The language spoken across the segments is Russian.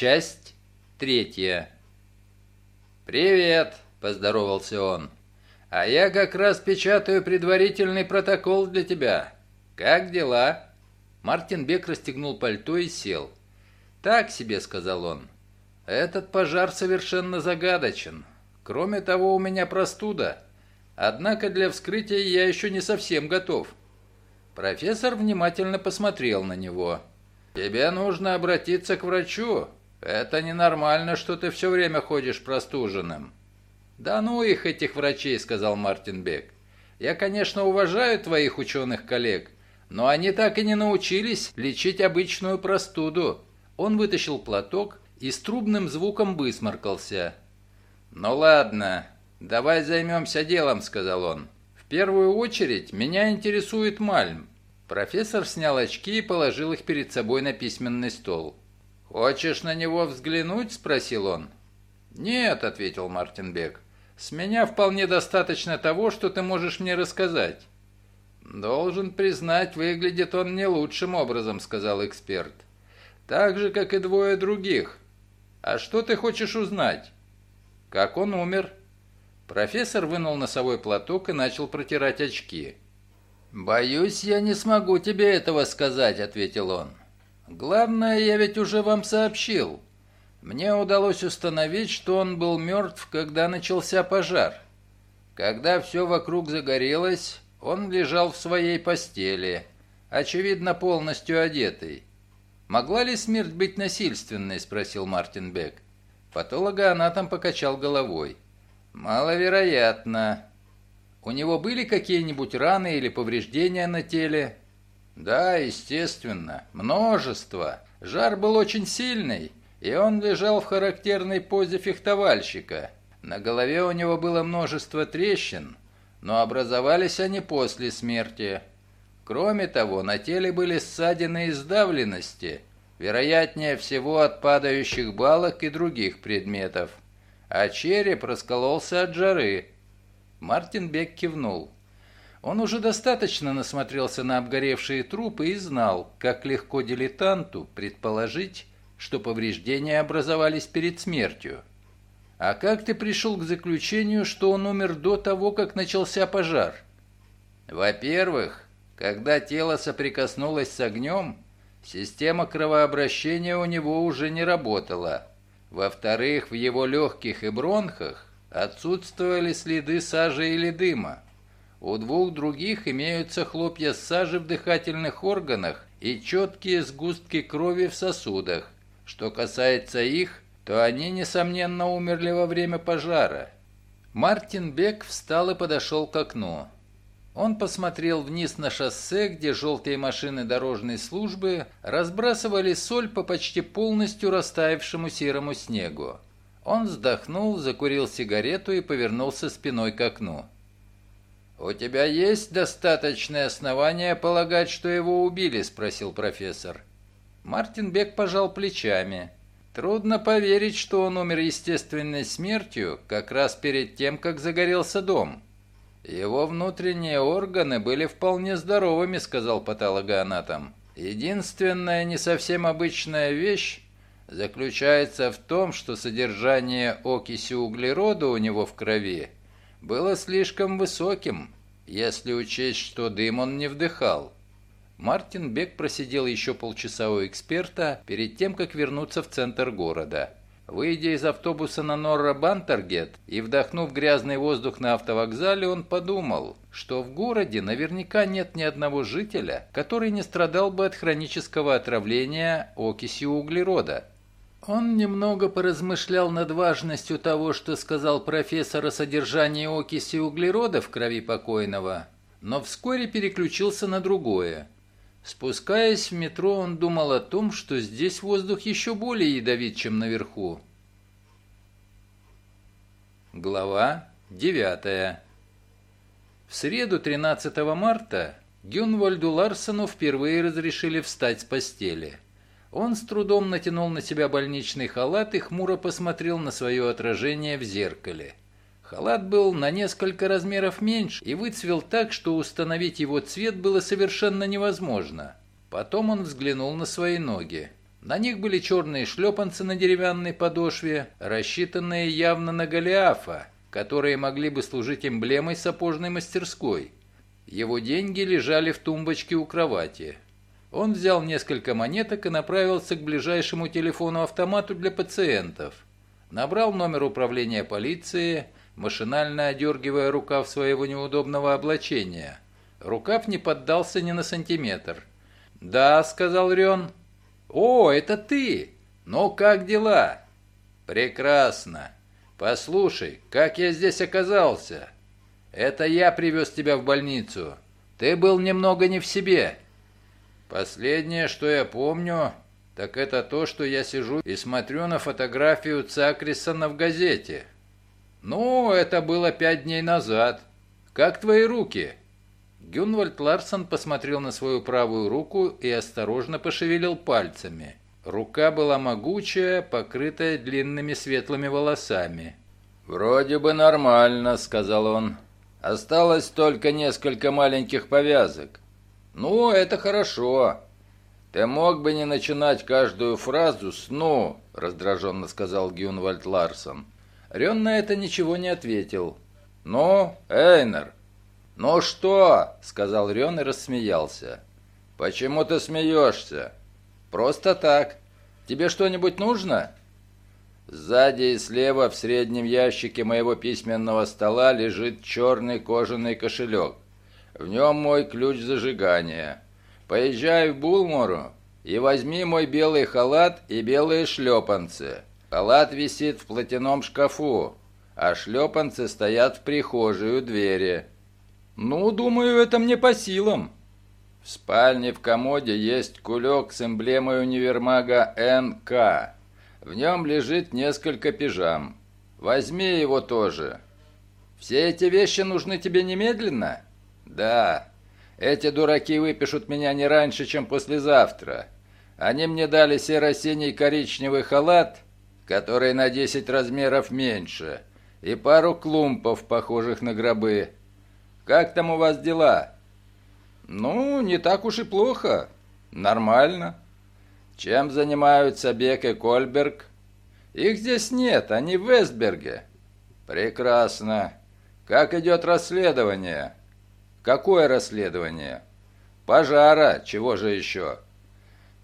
Часть третья. «Привет!» – поздоровался он. «А я как раз печатаю предварительный протокол для тебя. Как дела?» Мартин Бек расстегнул пальто и сел. «Так себе», – сказал он. «Этот пожар совершенно загадочен. Кроме того, у меня простуда. Однако для вскрытия я еще не совсем готов». Профессор внимательно посмотрел на него. «Тебе нужно обратиться к врачу. Это ненормально, что ты все время ходишь простуженным». «Да ну их, этих врачей», — сказал Мартин Бек. «Я, конечно, уважаю твоих ученых-коллег, но они так и не научились лечить обычную простуду». Он вытащил платок и с трубным звуком высморкался. «Ну ладно, давай займемся делом», — сказал он. «В первую очередь меня интересует Мальм». Профессор снял очки и положил их перед собой на письменный стол. «Хочешь на него взглянуть?» – спросил он. «Нет», – ответил Мартин Бек. «С меня вполне достаточно того, что ты можешь мне рассказать». «Должен признать, выглядит он не лучшим образом», – сказал эксперт. «Так же, как и двое других. А что ты хочешь узнать?» «Как он умер?» Профессор вынул носовой платок и начал протирать очки. «Боюсь, я не смогу тебе этого сказать», — ответил он. Главное, я ведь уже вам сообщил. Мне удалось установить, что он был мертв, когда начался пожар. Когда все вокруг загорелось, он лежал в своей постели, очевидно, полностью одетый. «Могла ли смерть быть насильственной?» – спросил Мартин Бек. Патологоанатом покачал головой. «Маловероятно. У него были какие-нибудь раны или повреждения на теле?» Да, естественно, множество. Жар был очень сильный, и он лежал в характерной позе фехтовальщика. На голове у него было множество трещин, но образовались они после смерти. Кроме того, на теле были ссадины и сдавленности, вероятнее всего от падающих балок и других предметов. А череп раскололся от жары. Мартин Бек кивнул. Он уже достаточно насмотрелся на обгоревшие трупы и знал, как легко дилетанту предположить, что повреждения образовались перед смертью. А как ты пришел к заключению, что он умер до того, как начался пожар? Во-первых, когда тело соприкоснулось с огнем, система кровообращения у него уже не работала. Во-вторых, в его легких и бронхах отсутствовали следы сажи или дыма. У двух других имеются хлопья сажи в дыхательных органах и четкие сгустки крови в сосудах. Что касается их, то они, несомненно, умерли во время пожара. Мартин Бек встал и подошел к окну. Он посмотрел вниз на шоссе, где желтые машины дорожной службы разбрасывали соль по почти полностью растаявшему серому снегу. Он вздохнул, закурил сигарету и повернулся спиной к окну. «У тебя есть достаточное основание полагать, что его убили?» – спросил профессор. Мартин Бек пожал плечами. Трудно поверить, что он умер естественной смертью как раз перед тем, как загорелся дом. Его внутренние органы были вполне здоровыми, сказал патологоанатом. Единственная не совсем обычная вещь заключается в том, что содержание окиси углерода у него в крови было слишком высоким, если учесть, что дым он не вдыхал. Мартин Бек просидел еще полчаса у эксперта перед тем, как вернуться в центр города. Выйдя из автобуса на Норра Бантергет и вдохнув грязный воздух на автовокзале, он подумал, что в городе наверняка нет ни одного жителя, который не страдал бы от хронического отравления окисью углерода. Он немного поразмышлял над важностью того, что сказал профессор о содержании окиси углерода в крови покойного, но вскоре переключился на другое. Спускаясь в метро, он думал о том, что здесь воздух еще более ядовит, чем наверху. Глава 9 В среду 13 марта Гюнвальду Ларсону впервые разрешили встать с постели – он с трудом натянул на себя больничный халат и хмуро посмотрел на свое отражение в зеркале. Халат был на несколько размеров меньше и выцвел так, что установить его цвет было совершенно невозможно. Потом он взглянул на свои ноги. На них были черные шлепанцы на деревянной подошве, рассчитанные явно на Голиафа, которые могли бы служить эмблемой сапожной мастерской. Его деньги лежали в тумбочке у кровати. Он взял несколько монеток и направился к ближайшему телефону-автомату для пациентов. Набрал номер управления полиции, машинально одергивая рукав своего неудобного облачения. Рукав не поддался ни на сантиметр. «Да», — сказал Рен. «О, это ты! Ну, как дела?» «Прекрасно. Послушай, как я здесь оказался?» «Это я привез тебя в больницу. Ты был немного не в себе». «Последнее, что я помню, так это то, что я сижу и смотрю на фотографию Цакрисона в газете. Ну, это было пять дней назад. Как твои руки?» Гюнвальд Ларсон посмотрел на свою правую руку и осторожно пошевелил пальцами. Рука была могучая, покрытая длинными светлыми волосами. «Вроде бы нормально», — сказал он. «Осталось только несколько маленьких повязок». «Ну, это хорошо. Ты мог бы не начинать каждую фразу с «ну», — раздраженно сказал Гюнвальд Ларсон. Рен на это ничего не ответил. «Ну, Эйнер, «Ну что?» — сказал Рен и рассмеялся. «Почему ты смеешься?» «Просто так. Тебе что-нибудь нужно?» Сзади и слева в среднем ящике моего письменного стола лежит черный кожаный кошелек. В нем мой ключ зажигания. Поезжай в Булмору и возьми мой белый халат и белые шлепанцы. Халат висит в платяном шкафу, а шлепанцы стоят в прихожей у двери. «Ну, думаю, это мне по силам». В спальне в комоде есть кулек с эмблемой универмага НК. В нем лежит несколько пижам. Возьми его тоже. Все эти вещи нужны тебе немедленно? Да. Эти дураки выпишут меня не раньше, чем послезавтра. Они мне дали серо-синий коричневый халат, который на 10 размеров меньше, и пару клумпов, похожих на гробы. Как там у вас дела?» «Ну, не так уж и плохо. Нормально. Чем занимаются Бек и Кольберг?» «Их здесь нет, они в Вестберге». «Прекрасно. Как идет расследование?» «Какое расследование?» «Пожара. Чего же еще?»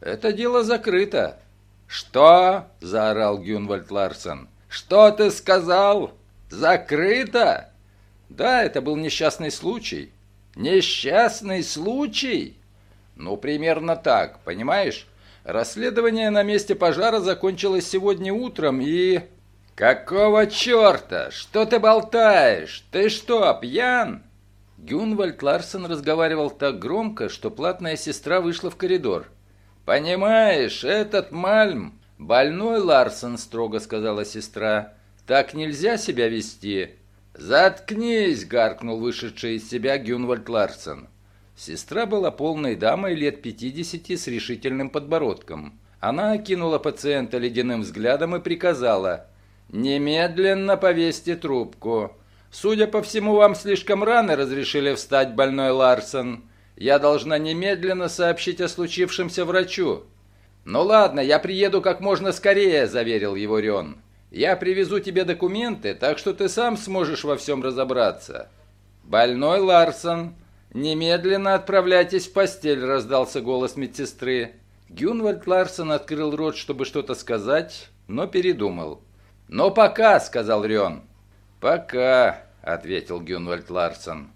«Это дело закрыто». «Что?» – заорал Гюнвальд Ларсен. «Что ты сказал? Закрыто?» Да, это был несчастный случай. Несчастный случай? Ну, примерно так, понимаешь? Расследование на месте пожара закончилось сегодня утром и... «Какого черта? Что ты болтаешь? Ты что, пьян?» Гюнвальд Ларсен разговаривал так громко, что платная сестра вышла в коридор. «Понимаешь, этот Мальм...» «Больной Ларсен», — строго сказала сестра. «Так нельзя себя вести. «Заткнись!» — гаркнул вышедший из себя Гюнвальд Ларсен. Сестра была полной дамой лет пятидесяти с решительным подбородком. Она окинула пациента ледяным взглядом и приказала «Немедленно повесьте трубку. Судя по всему, вам слишком рано разрешили встать, больной Ларсон. Я должна немедленно сообщить о случившемся врачу». «Ну ладно, я приеду как можно скорее», — заверил его Рен. Я привезу тебе документы, так что ты сам сможешь во всем разобраться. Больной Ларсон, немедленно отправляйтесь в постель, раздался голос медсестры. Гюнвальд Ларсон открыл рот, чтобы что-то сказать, но передумал. «Но пока», — сказал Рен. «Пока», — ответил Гюнвальд Ларсон.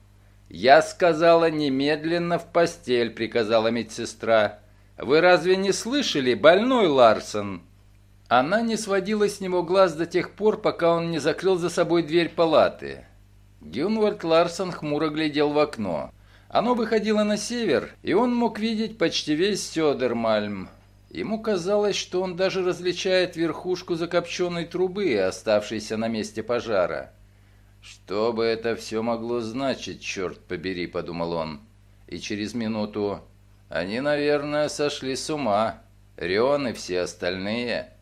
«Я сказала немедленно в постель», — приказала медсестра. «Вы разве не слышали, больной Ларсон?» Она не сводила с него глаз до тех пор, пока он не закрыл за собой дверь палаты. Гюнвард Ларсон хмуро глядел в окно. Оно выходило на север, и он мог видеть почти весь Сёдермальм. Ему казалось, что он даже различает верхушку закопченной трубы, оставшейся на месте пожара. «Что бы это все могло значить, черт побери», — подумал он. И через минуту... «Они, наверное, сошли с ума. Рион и все остальные».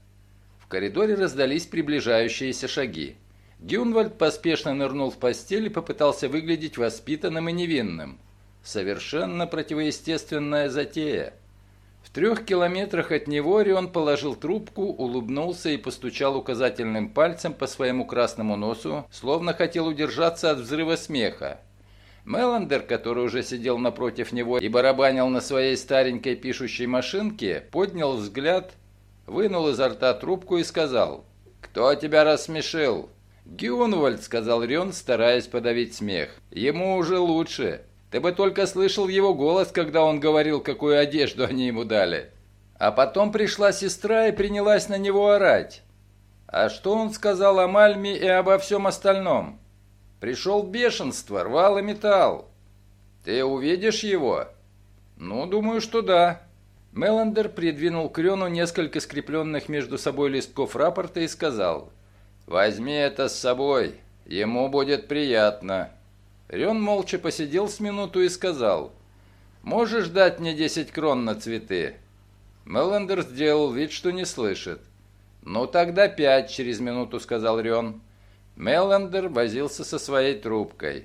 В коридоре раздались приближающиеся шаги. Гюнвальд поспешно нырнул в постель и попытался выглядеть воспитанным и невинным. Совершенно противоестественная затея. В трех километрах от него Рион положил трубку, улыбнулся и постучал указательным пальцем по своему красному носу, словно хотел удержаться от взрыва смеха. Меландер, который уже сидел напротив него и барабанил на своей старенькой пишущей машинке, поднял взгляд, вынул изо рта трубку и сказал «Кто тебя рассмешил?» «Гюнвальд», — сказал Рен, стараясь подавить смех. «Ему уже лучше. Ты бы только слышал его голос, когда он говорил, какую одежду они ему дали. А потом пришла сестра и принялась на него орать. А что он сказал о Мальме и обо всем остальном? Пришел бешенство, рвал и металл. Ты увидишь его? Ну, думаю, что да. Меландер придвинул к Рену несколько скрепленных между собой листков рапорта и сказал, «Возьми это с собой, ему будет приятно». Рен молча посидел с минуту и сказал, «Можешь дать мне 10 крон на цветы?» Меландер сделал вид, что не слышит. «Ну тогда пять», — через минуту сказал Рен. Меландер возился со своей трубкой.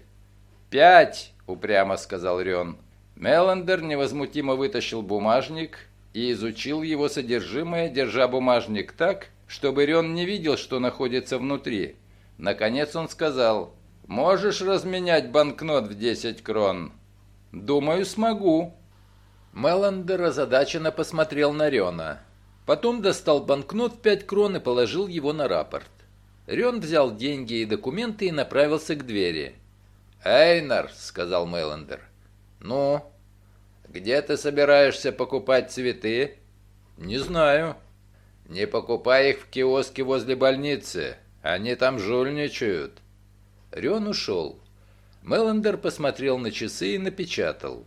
«Пять!» — упрямо сказал Рен. Меландер невозмутимо вытащил бумажник и изучил его содержимое, держа бумажник так, чтобы Рен не видел, что находится внутри. Наконец он сказал, «Можешь разменять банкнот в 10 крон?» «Думаю, смогу». Меландер озадаченно посмотрел на Рена. Потом достал банкнот в 5 крон и положил его на рапорт. Рен взял деньги и документы и направился к двери. «Эйнар», — сказал Меландер. «Ну?» «Где ты собираешься покупать цветы?» «Не знаю». «Не покупай их в киоске возле больницы. Они там жульничают». Рен ушел. Меландер посмотрел на часы и напечатал.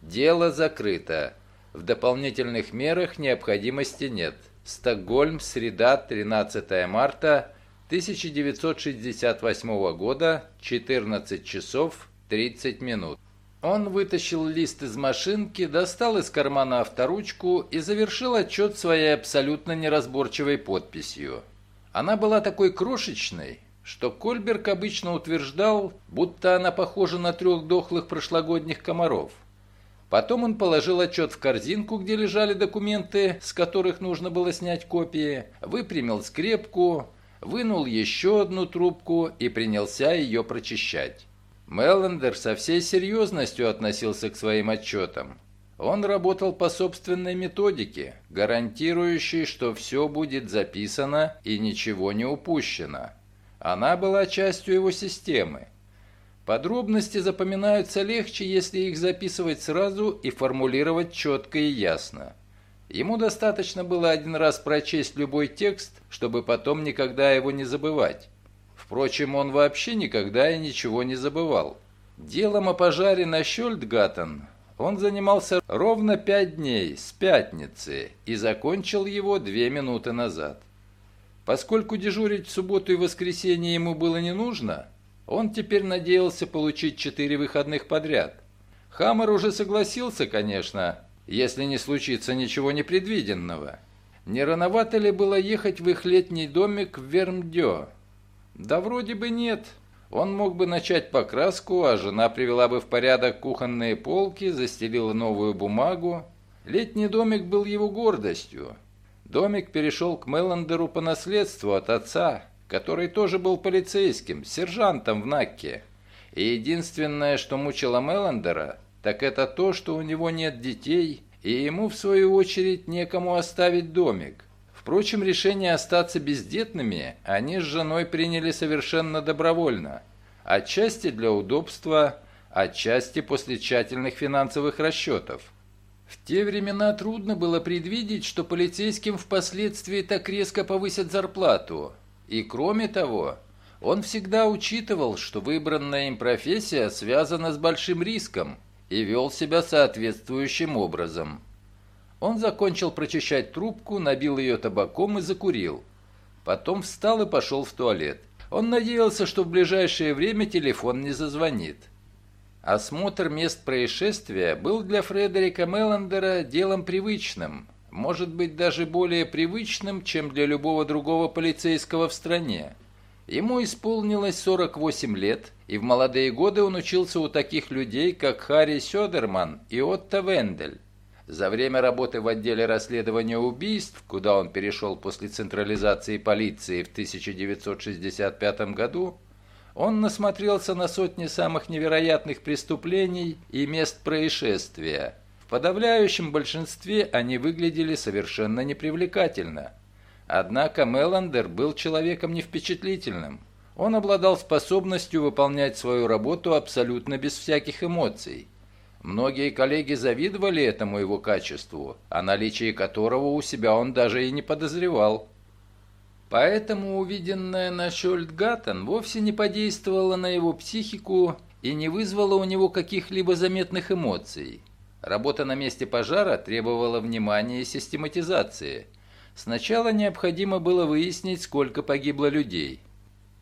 «Дело закрыто. В дополнительных мерах необходимости нет. Стокгольм, среда, 13 марта, 1968 года, 14 часов 30 минут». Он вытащил лист из машинки, достал из кармана авторучку и завершил отчет своей абсолютно неразборчивой подписью. Она была такой крошечной, что Кольберг обычно утверждал, будто она похожа на трех дохлых прошлогодних комаров. Потом он положил отчет в корзинку, где лежали документы, с которых нужно было снять копии, выпрямил скрепку, вынул еще одну трубку и принялся ее прочищать. Меллендер со всей серьезностью относился к своим отчетам. Он работал по собственной методике, гарантирующей, что все будет записано и ничего не упущено. Она была частью его системы. Подробности запоминаются легче, если их записывать сразу и формулировать четко и ясно. Ему достаточно было один раз прочесть любой текст, чтобы потом никогда его не забывать. Впрочем, он вообще никогда и ничего не забывал. Делом о пожаре на Щольдгаттен он занимался ровно пять дней, с пятницы, и закончил его две минуты назад. Поскольку дежурить в субботу и воскресенье ему было не нужно, он теперь надеялся получить четыре выходных подряд. Хаммер уже согласился, конечно, если не случится ничего непредвиденного. Не рановато ли было ехать в их летний домик в Вермдё? Да вроде бы нет. Он мог бы начать покраску, а жена привела бы в порядок кухонные полки, застелила новую бумагу. Летний домик был его гордостью. Домик перешел к Меллендеру по наследству от отца, который тоже был полицейским, сержантом в Накке. И единственное, что мучило Меллендера, так это то, что у него нет детей, и ему, в свою очередь, некому оставить домик. Впрочем, решение остаться бездетными они с женой приняли совершенно добровольно. Отчасти для удобства, отчасти после тщательных финансовых расчетов. В те времена трудно было предвидеть, что полицейским впоследствии так резко повысят зарплату. И кроме того, он всегда учитывал, что выбранная им профессия связана с большим риском и вел себя соответствующим образом. Он закончил прочищать трубку, набил ее табаком и закурил. Потом встал и пошел в туалет. Он надеялся, что в ближайшее время телефон не зазвонит. Осмотр мест происшествия был для Фредерика Меллендера делом привычным, может быть даже более привычным, чем для любого другого полицейского в стране. Ему исполнилось 48 лет, и в молодые годы он учился у таких людей, как Харри Сёдерман и Отто Вендель. За время работы в отделе расследования убийств, куда он перешел после централизации полиции в 1965 году, он насмотрелся на сотни самых невероятных преступлений и мест происшествия. В подавляющем большинстве они выглядели совершенно непривлекательно. Однако Меландер был человеком невпечатлительным. Он обладал способностью выполнять свою работу абсолютно без всяких эмоций. Многие коллеги завидовали этому его качеству, о наличии которого у себя он даже и не подозревал. Поэтому увиденное на Шольдгаттен вовсе не подействовало на его психику и не вызвало у него каких-либо заметных эмоций. Работа на месте пожара требовала внимания и систематизации. Сначала необходимо было выяснить, сколько погибло людей.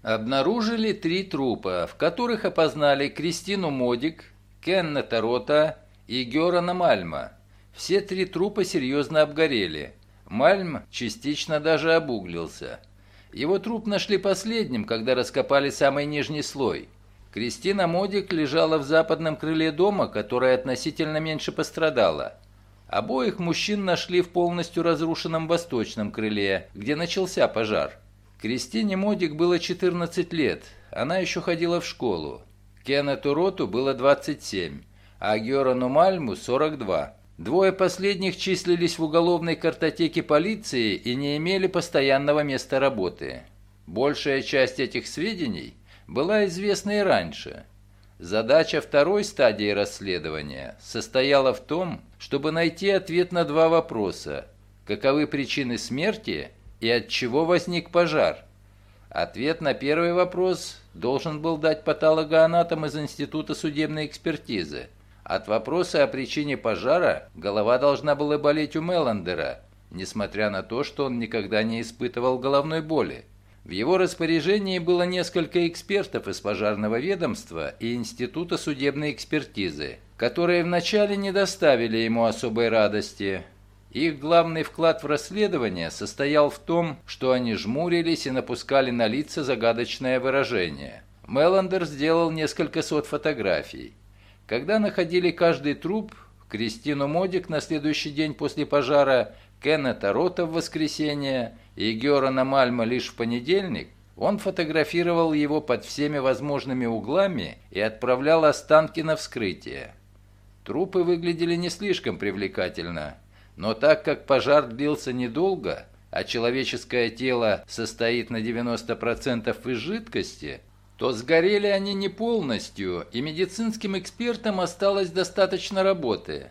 Обнаружили три трупа, в которых опознали Кристину Модик, Кеннета Рота и Герана Мальма. Все три трупа серьезно обгорели. Мальм частично даже обуглился. Его труп нашли последним, когда раскопали самый нижний слой. Кристина Модик лежала в западном крыле дома, которое относительно меньше пострадало. Обоих мужчин нашли в полностью разрушенном восточном крыле, где начался пожар. Кристине Модик было 14 лет, она еще ходила в школу. Кеннету Роту было 27, а Герану Мальму 42. Двое последних числились в уголовной картотеке полиции и не имели постоянного места работы. Большая часть этих сведений была известна и раньше. Задача второй стадии расследования состояла в том, чтобы найти ответ на два вопроса. Каковы причины смерти и от чего возник пожар? Ответ на первый вопрос должен был дать патологоанатом из Института судебной экспертизы. От вопроса о причине пожара голова должна была болеть у Меллендера, несмотря на то, что он никогда не испытывал головной боли. В его распоряжении было несколько экспертов из пожарного ведомства и Института судебной экспертизы, которые вначале не доставили ему особой радости. Их главный вклад в расследование состоял в том, что они жмурились и напускали на лица загадочное выражение. Меллендер сделал несколько сот фотографий. Когда находили каждый труп, Кристину Модик на следующий день после пожара, Кеннета Рота в воскресенье и Герана Мальма лишь в понедельник, он фотографировал его под всеми возможными углами и отправлял останки на вскрытие. Трупы выглядели не слишком привлекательно, но так как пожар длился недолго, а человеческое тело состоит на 90% из жидкости, то сгорели они не полностью, и медицинским экспертам осталось достаточно работы.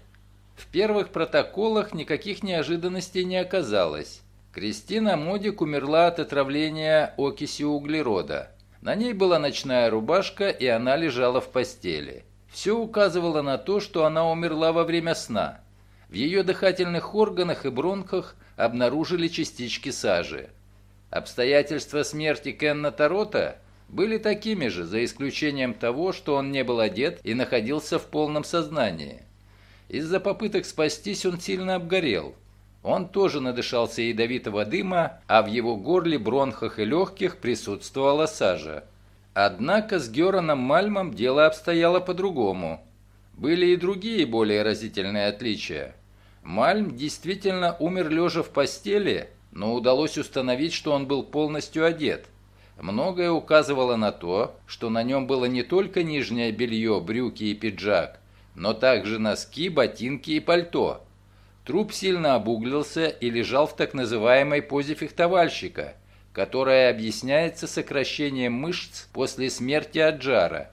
В первых протоколах никаких неожиданностей не оказалось. Кристина Модик умерла от отравления окисью углерода. На ней была ночная рубашка, и она лежала в постели. Все указывало на то, что она умерла во время сна. В ее дыхательных органах и бронхах обнаружили частички сажи. Обстоятельства смерти Кенна Тарота были такими же, за исключением того, что он не был одет и находился в полном сознании. Из-за попыток спастись он сильно обгорел. Он тоже надышался ядовитого дыма, а в его горле, бронхах и легких присутствовала сажа. Однако с Гераном Мальмом дело обстояло по-другому. Были и другие более разительные отличия. Мальм действительно умер лежа в постели, но удалось установить, что он был полностью одет. Многое указывало на то, что на нем было не только нижнее белье, брюки и пиджак, но также носки, ботинки и пальто. Труп сильно обуглился и лежал в так называемой позе фехтовальщика, которая объясняется сокращением мышц после смерти от жара.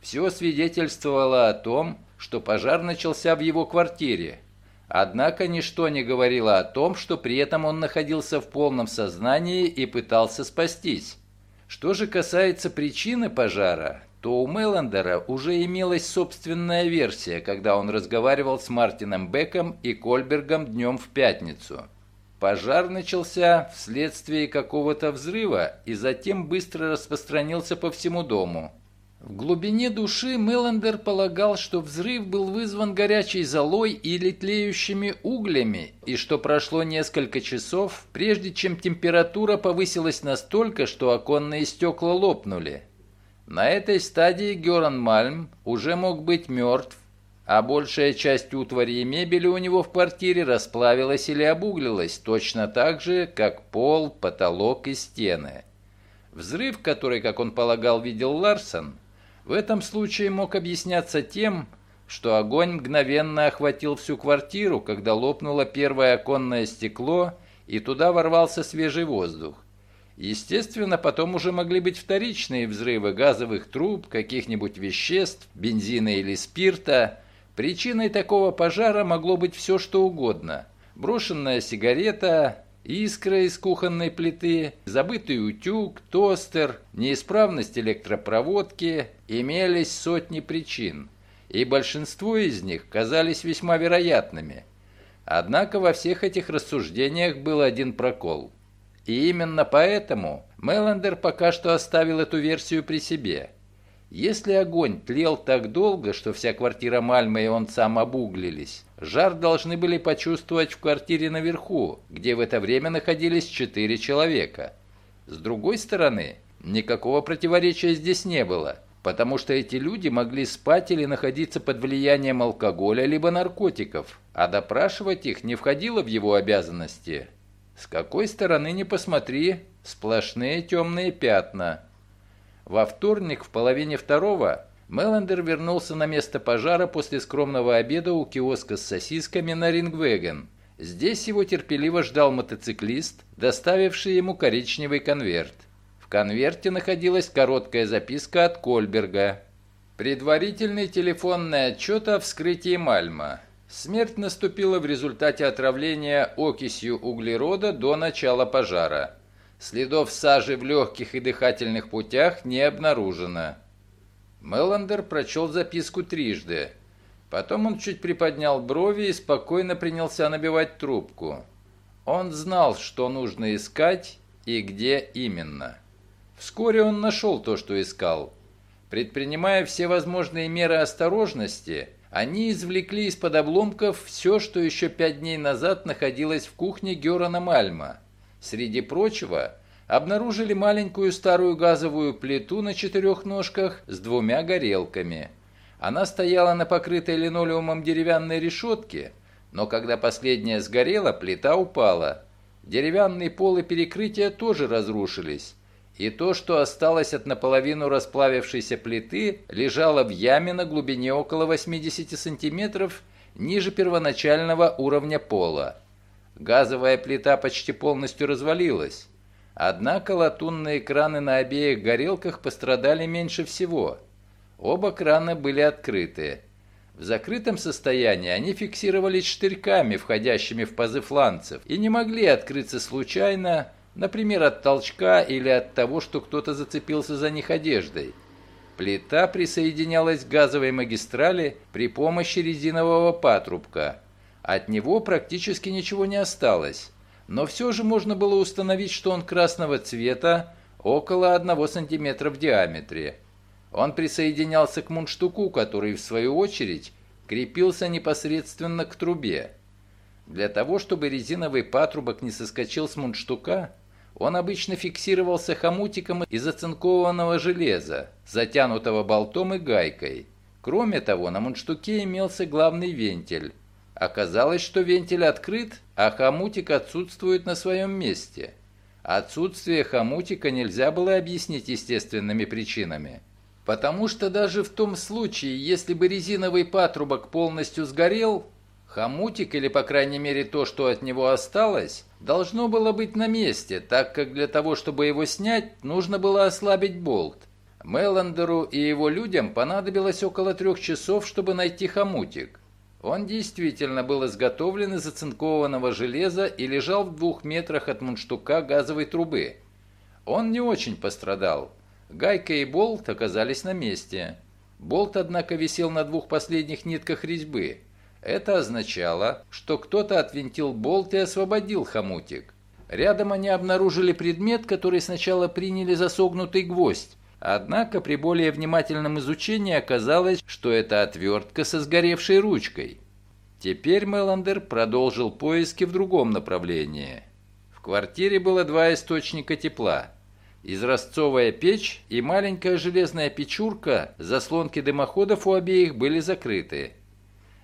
Все свидетельствовало о том, что пожар начался в его квартире. Однако ничто не говорило о том, что при этом он находился в полном сознании и пытался спастись. Что же касается причины пожара, то у Меллендера уже имелась собственная версия, когда он разговаривал с Мартином Беком и Кольбергом днем в пятницу. Пожар начался вследствие какого-то взрыва и затем быстро распространился по всему дому. В глубине души Меллендер полагал, что взрыв был вызван горячей золой или тлеющими углями, и что прошло несколько часов, прежде чем температура повысилась настолько, что оконные стекла лопнули. На этой стадии Геран Мальм уже мог быть мертв, а большая часть утвари и мебели у него в квартире расплавилась или обуглилась, точно так же, как пол, потолок и стены. Взрыв, который, как он полагал, видел Ларсон, в этом случае мог объясняться тем, что огонь мгновенно охватил всю квартиру, когда лопнуло первое оконное стекло и туда ворвался свежий воздух. Естественно, потом уже могли быть вторичные взрывы газовых труб, каких-нибудь веществ, бензина или спирта. Причиной такого пожара могло быть все что угодно. Брошенная сигарета, искра из кухонной плиты, забытый утюг, тостер, неисправность электропроводки. Имелись сотни причин, и большинство из них казались весьма вероятными. Однако во всех этих рассуждениях был один прокол – и именно поэтому Меллендер пока что оставил эту версию при себе. Если огонь тлел так долго, что вся квартира Мальмы и он сам обуглились, жар должны были почувствовать в квартире наверху, где в это время находились четыре человека. С другой стороны, никакого противоречия здесь не было, потому что эти люди могли спать или находиться под влиянием алкоголя либо наркотиков, а допрашивать их не входило в его обязанности. С какой стороны ни посмотри, сплошные темные пятна. Во вторник в половине второго Меллендер вернулся на место пожара после скромного обеда у киоска с сосисками на Рингвеген. Здесь его терпеливо ждал мотоциклист, доставивший ему коричневый конверт. В конверте находилась короткая записка от Кольберга. Предварительный телефонный отчет о вскрытии Мальма. Смерть наступила в результате отравления окисью углерода до начала пожара. Следов сажи в легких и дыхательных путях не обнаружено. Меллендер прочел записку трижды. Потом он чуть приподнял брови и спокойно принялся набивать трубку. Он знал, что нужно искать и где именно. Вскоре он нашел то, что искал. Предпринимая все возможные меры осторожности, они извлекли из-под обломков все, что еще пять дней назад находилось в кухне Герана Мальма. Среди прочего, обнаружили маленькую старую газовую плиту на четырех ножках с двумя горелками. Она стояла на покрытой линолеумом деревянной решетке, но когда последняя сгорела, плита упала. Деревянный пол и перекрытия тоже разрушились, и то, что осталось от наполовину расплавившейся плиты, лежало в яме на глубине около 80 сантиметров ниже первоначального уровня пола. Газовая плита почти полностью развалилась. Однако латунные краны на обеих горелках пострадали меньше всего. Оба крана были открыты. В закрытом состоянии они фиксировались штырьками, входящими в пазы фланцев, и не могли открыться случайно, Например, от толчка или от того, что кто-то зацепился за них одеждой. Плита присоединялась к газовой магистрали при помощи резинового патрубка. От него практически ничего не осталось. Но все же можно было установить, что он красного цвета, около 1 см в диаметре. Он присоединялся к мундштуку, который, в свою очередь, крепился непосредственно к трубе. Для того, чтобы резиновый патрубок не соскочил с мундштука, он обычно фиксировался хомутиком из оцинкованного железа, затянутого болтом и гайкой. Кроме того, на мундштуке имелся главный вентиль. Оказалось, что вентиль открыт, а хомутик отсутствует на своем месте. Отсутствие хомутика нельзя было объяснить естественными причинами. Потому что даже в том случае, если бы резиновый патрубок полностью сгорел, Хомутик, или по крайней мере то, что от него осталось, должно было быть на месте, так как для того, чтобы его снять, нужно было ослабить болт. Меллендеру и его людям понадобилось около трех часов, чтобы найти хомутик. Он действительно был изготовлен из оцинкованного железа и лежал в двух метрах от мундштука газовой трубы. Он не очень пострадал. Гайка и болт оказались на месте. Болт, однако, висел на двух последних нитках резьбы. Это означало, что кто-то отвинтил болт и освободил хомутик. Рядом они обнаружили предмет, который сначала приняли за согнутый гвоздь, однако при более внимательном изучении оказалось, что это отвертка со сгоревшей ручкой. Теперь Меландер продолжил поиски в другом направлении. В квартире было два источника тепла. Изразцовая печь и маленькая железная печурка, заслонки дымоходов у обеих были закрыты.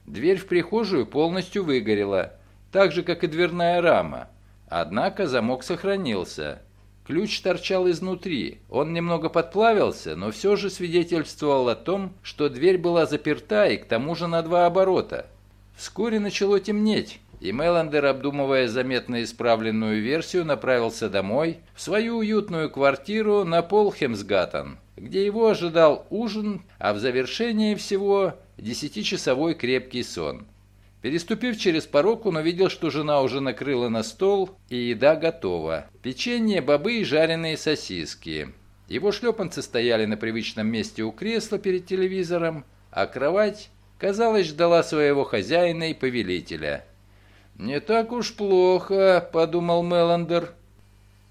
Дверь в прихожую полностью выгорела, так же, как и дверная рама. Однако замок сохранился. Ключ торчал изнутри. Он немного подплавился, но все же свидетельствовал о том, что дверь была заперта и к тому же на два оборота. Вскоре начало темнеть, и Меландер, обдумывая заметно исправленную версию, направился домой, в свою уютную квартиру на Полхемсгаттен, где его ожидал ужин, а в завершении всего десятичасовой крепкий сон. Переступив через порог, он увидел, что жена уже накрыла на стол, и еда готова. Печенье, бобы и жареные сосиски. Его шлепанцы стояли на привычном месте у кресла перед телевизором, а кровать, казалось, ждала своего хозяина и повелителя. «Не так уж плохо», — подумал Меландер.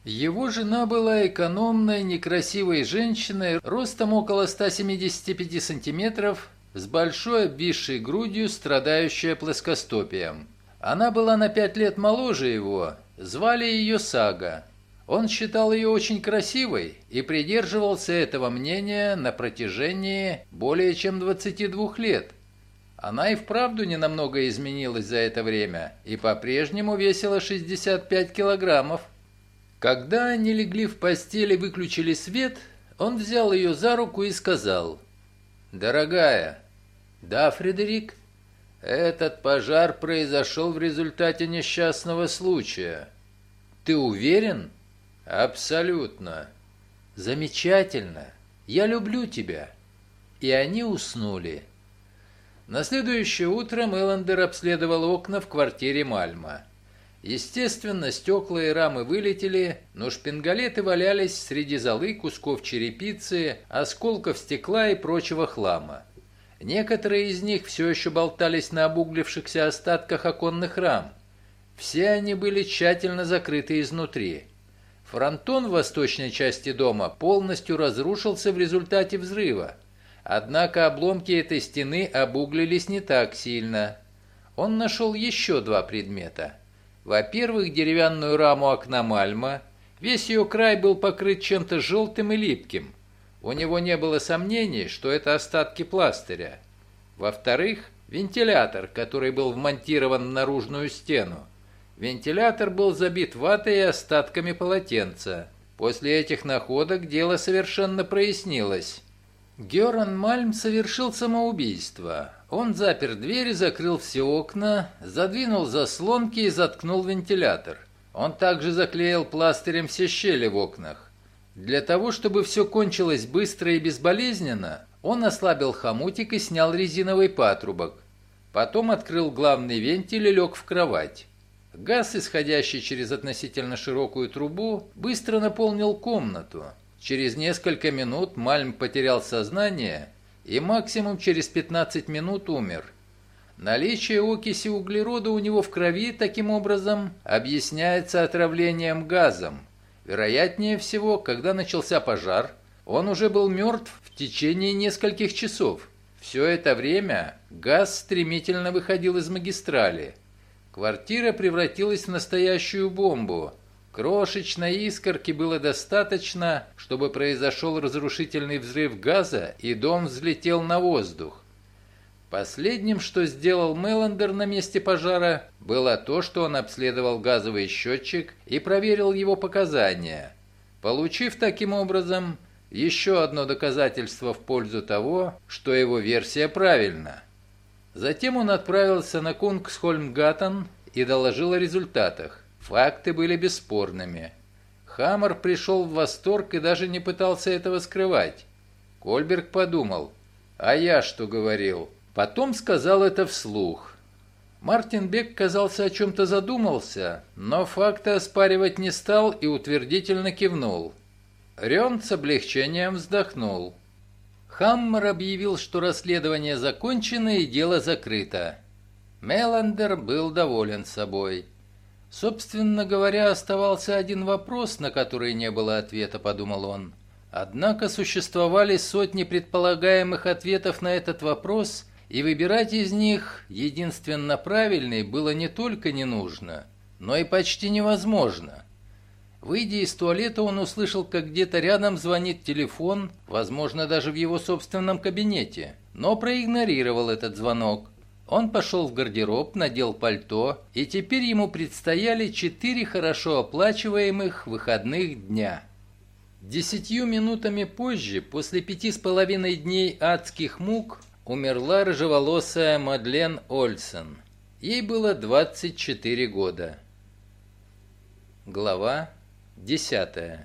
Его жена была экономной, некрасивой женщиной, ростом около 175 сантиметров, с большой обвисшей грудью, страдающая плоскостопием. Она была на пять лет моложе его, звали ее Сага. Он считал ее очень красивой и придерживался этого мнения на протяжении более чем 22 лет. Она и вправду ненамного изменилась за это время и по-прежнему весила 65 килограммов. Когда они легли в постели и выключили свет, он взял ее за руку и сказал, «Дорогая, «Да, Фредерик, этот пожар произошел в результате несчастного случая. Ты уверен?» «Абсолютно». «Замечательно. Я люблю тебя». И они уснули. На следующее утро Меландер обследовал окна в квартире Мальма. Естественно, стекла и рамы вылетели, но шпингалеты валялись среди золы, кусков черепицы, осколков стекла и прочего хлама. Некоторые из них все еще болтались на обуглившихся остатках оконных рам. Все они были тщательно закрыты изнутри. Фронтон в восточной части дома полностью разрушился в результате взрыва. Однако обломки этой стены обуглились не так сильно. Он нашел еще два предмета. Во-первых, деревянную раму окна Мальма. Весь ее край был покрыт чем-то желтым и липким – у него не было сомнений, что это остатки пластыря. Во-вторых, вентилятор, который был вмонтирован в наружную стену. Вентилятор был забит ватой и остатками полотенца. После этих находок дело совершенно прояснилось. Геран Мальм совершил самоубийство. Он запер дверь закрыл все окна, задвинул заслонки и заткнул вентилятор. Он также заклеил пластырем все щели в окнах. Для того, чтобы все кончилось быстро и безболезненно, он ослабил хомутик и снял резиновый патрубок. Потом открыл главный вентиль и лег в кровать. Газ, исходящий через относительно широкую трубу, быстро наполнил комнату. Через несколько минут Мальм потерял сознание и максимум через 15 минут умер. Наличие окиси углерода у него в крови, таким образом, объясняется отравлением газом – Вероятнее всего, когда начался пожар, он уже был мертв в течение нескольких часов. Все это время газ стремительно выходил из магистрали. Квартира превратилась в настоящую бомбу. Крошечной искорки было достаточно, чтобы произошел разрушительный взрыв газа, и дом взлетел на воздух. Последним, что сделал Меландер на месте пожара, было то, что он обследовал газовый счетчик и проверил его показания, получив таким образом еще одно доказательство в пользу того, что его версия правильна. Затем он отправился на Кунгсхольмгаттен и доложил о результатах. Факты были бесспорными. Хаммер пришел в восторг и даже не пытался этого скрывать. Кольберг подумал, а я что говорил? Потом сказал это вслух. Мартин Бек, казался, о чем-то задумался, но факты оспаривать не стал и утвердительно кивнул. Рен с облегчением вздохнул. Хаммер объявил, что расследование закончено и дело закрыто. Меландер был доволен собой. Собственно говоря, оставался один вопрос, на который не было ответа, подумал он. Однако существовали сотни предполагаемых ответов на этот вопрос – и выбирать из них единственно правильный было не только не нужно, но и почти невозможно. Выйдя из туалета, он услышал, как где-то рядом звонит телефон, возможно, даже в его собственном кабинете, но проигнорировал этот звонок. Он пошел в гардероб, надел пальто, и теперь ему предстояли четыре хорошо оплачиваемых выходных дня. Десятью минутами позже, после пяти с половиной дней адских мук, умерла рыжеволосая Мадлен Ольсен. Ей было 24 года. Глава 10.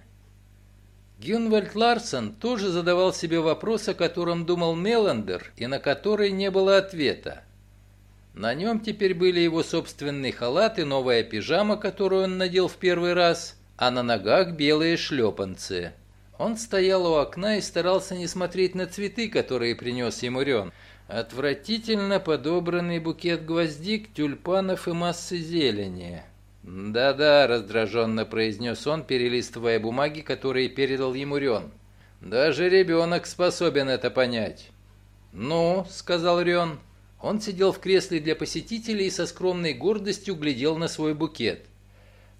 Гюнвальд Ларсон тоже задавал себе вопрос, о котором думал Меландер, и на который не было ответа. На нем теперь были его собственный халат и новая пижама, которую он надел в первый раз, а на ногах белые шлепанцы. Он стоял у окна и старался не смотреть на цветы, которые принес ему Рен. Отвратительно подобранный букет гвоздик, тюльпанов и массы зелени. «Да-да», — раздраженно произнес он, перелистывая бумаги, которые передал ему Рен. «Даже ребенок способен это понять». «Ну», — сказал Рен. Он сидел в кресле для посетителей и со скромной гордостью глядел на свой букет.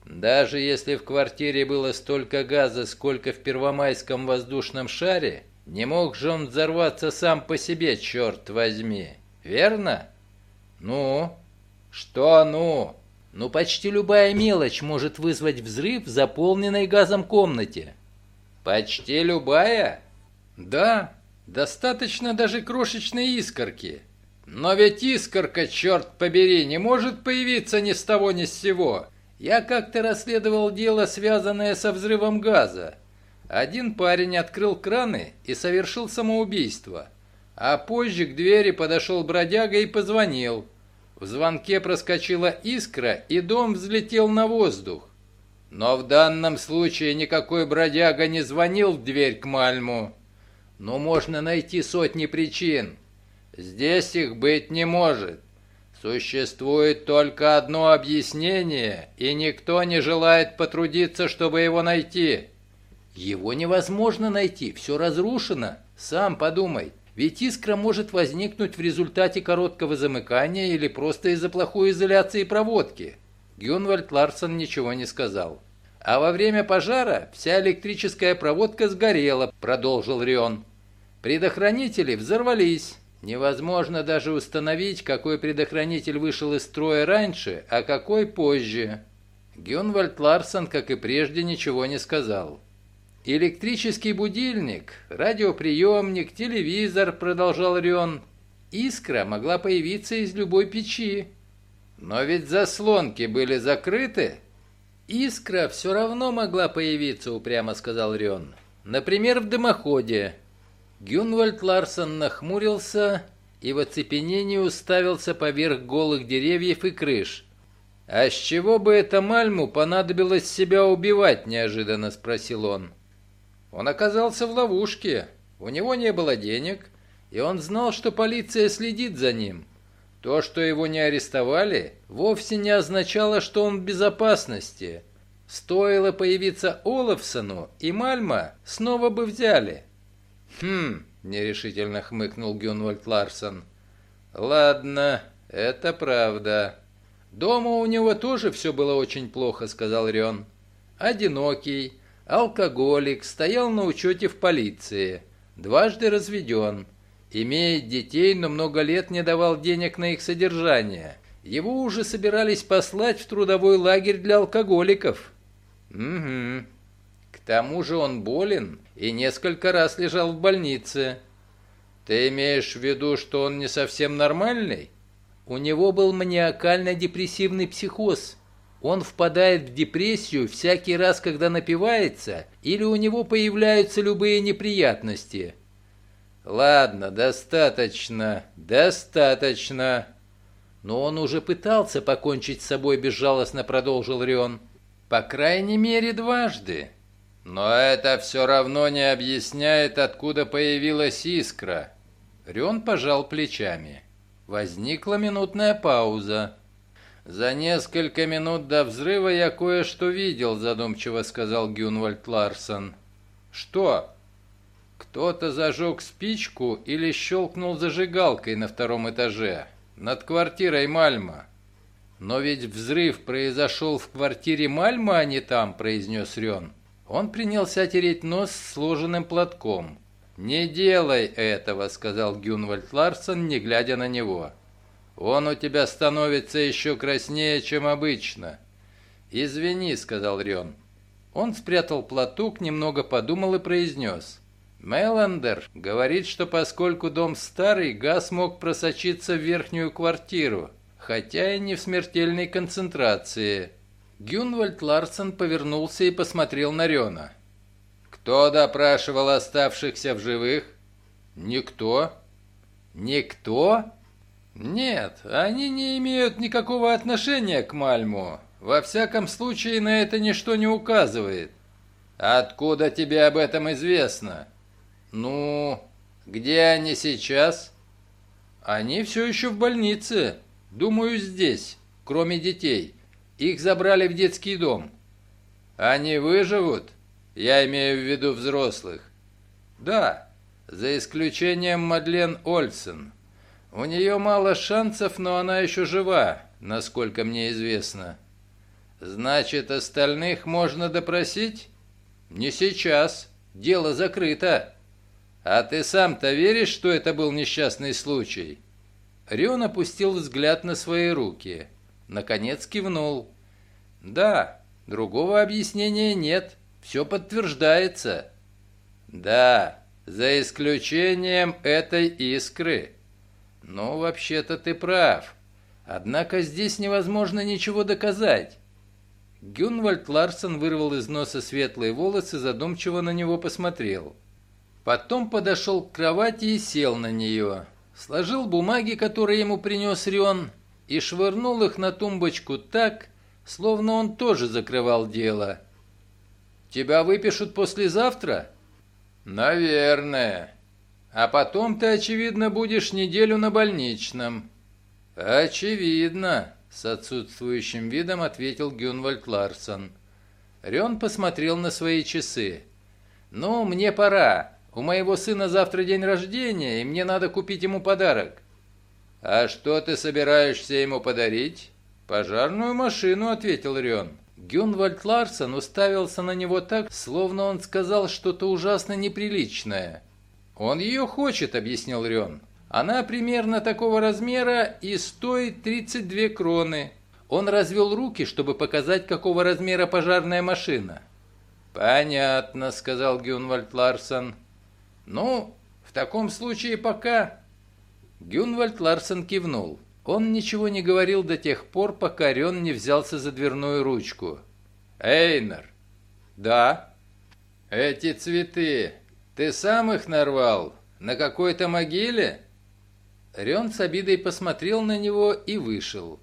Даже если в квартире было столько газа, сколько в первомайском воздушном шаре, не мог же он взорваться сам по себе, черт возьми. Верно? Ну? Что ну? но почти любая мелочь может вызвать взрыв в заполненной газом комнате. Почти любая? Да, достаточно даже крошечной искорки. Но ведь искорка, черт побери, не может появиться ни с того ни с сего. Я как-то расследовал дело, связанное со взрывом газа. Один парень открыл краны и совершил самоубийство. А позже к двери подошел бродяга и позвонил – в звонке проскочила искра, и дом взлетел на воздух. Но в данном случае никакой бродяга не звонил в дверь к Мальму. Но можно найти сотни причин. Здесь их быть не может. Существует только одно объяснение, и никто не желает потрудиться, чтобы его найти. Его невозможно найти, все разрушено. Сам подумай. Ведь искра может возникнуть в результате короткого замыкания или просто из-за плохой изоляции проводки. Гюнвальд Ларсон ничего не сказал. «А во время пожара вся электрическая проводка сгорела», – продолжил Рион. «Предохранители взорвались. Невозможно даже установить, какой предохранитель вышел из строя раньше, а какой позже». Гюнвальд Ларсон, как и прежде, ничего не сказал. «Электрический будильник, радиоприемник, телевизор», — продолжал Рион. «Искра могла появиться из любой печи». «Но ведь заслонки были закрыты». «Искра все равно могла появиться», — упрямо сказал Рион. «Например, в дымоходе». Гюнвальд Ларсон нахмурился и в оцепенении уставился поверх голых деревьев и крыш. «А с чего бы это Мальму понадобилось себя убивать?» – неожиданно спросил он. Он оказался в ловушке. У него не было денег, и он знал, что полиция следит за ним. То, что его не арестовали, вовсе не означало, что он в безопасности. Стоило появиться Олафсону, и Мальма снова бы взяли. «Хм», — нерешительно хмыкнул Гюнвальд Ларсон. «Ладно, это правда. Дома у него тоже все было очень плохо», — сказал Рен. «Одинокий, Алкоголик, стоял на учете в полиции, дважды разведен. Имеет детей, но много лет не давал денег на их содержание. Его уже собирались послать в трудовой лагерь для алкоголиков. Угу. К тому же он болен и несколько раз лежал в больнице. Ты имеешь в виду, что он не совсем нормальный? У него был маниакально-депрессивный психоз. Он впадает в депрессию всякий раз, когда напивается, или у него появляются любые неприятности. Ладно, достаточно, достаточно. Но он уже пытался покончить с собой, безжалостно продолжил Рион. По крайней мере, дважды. Но это все равно не объясняет, откуда появилась искра. Рион пожал плечами. Возникла минутная пауза. «За несколько минут до взрыва я кое-что видел», — задумчиво сказал Гюнвальд Ларсон. «Что?» «Кто-то зажег спичку или щелкнул зажигалкой на втором этаже, над квартирой Мальма». «Но ведь взрыв произошел в квартире Мальма, а не там», — произнес Рен. Он принялся тереть нос сложенным платком. «Не делай этого», — сказал Гюнвальд Ларсон, не глядя на него. Он у тебя становится еще краснее, чем обычно». «Извини», — сказал Рион. Он спрятал платок, немного подумал и произнес. «Меландер говорит, что поскольку дом старый, газ мог просочиться в верхнюю квартиру, хотя и не в смертельной концентрации». Гюнвальд Ларсен повернулся и посмотрел на Рена. «Кто допрашивал оставшихся в живых?» «Никто». «Никто?» «Нет, они не имеют никакого отношения к Мальму. Во всяком случае, на это ничто не указывает». «Откуда тебе об этом известно?» «Ну, где они сейчас?» «Они все еще в больнице. Думаю, здесь, кроме детей. Их забрали в детский дом». «Они выживут?» Я имею в виду взрослых. Да, за исключением Мадлен Ольсен. У нее мало шансов, но она еще жива, насколько мне известно. Значит, остальных можно допросить? Не сейчас. Дело закрыто. А ты сам-то веришь, что это был несчастный случай? Рион опустил взгляд на свои руки. Наконец кивнул. Да, другого объяснения нет. Все подтверждается. Да, за исключением этой искры. Ну, вообще-то ты прав. Однако здесь невозможно ничего доказать. Гюнвальд Ларсон вырвал из носа светлые волосы, задумчиво на него посмотрел. Потом подошел к кровати и сел на нее. Сложил бумаги, которые ему принес Рион, и швырнул их на тумбочку так, словно он тоже закрывал дело. Тебя выпишут послезавтра? Наверное. А потом ты, очевидно, будешь неделю на больничном. Очевидно, с отсутствующим видом ответил Гюнвальд Ларсон. Рен посмотрел на свои часы. «Ну, мне пора. У моего сына завтра день рождения, и мне надо купить ему подарок». «А что ты собираешься ему подарить?» «Пожарную машину», — ответил Рен. Гюнвальд Ларсон уставился на него так, словно он сказал что-то ужасно неприличное. «Он ее хочет», — объяснил Рен. «Она примерно такого размера и стоит 32 кроны». Он развел руки, чтобы показать, какого размера пожарная машина. «Понятно», — сказал Гюнвальд Ларсон. «Ну, в таком случае пока...» Гюнвальд Ларсон кивнул. Он ничего не говорил до тех пор, пока Рен не взялся за дверную ручку. «Эйнер!» «Да?» «Эти цветы, ты сам их нарвал? На какой-то могиле?» Рен с обидой посмотрел на него и вышел.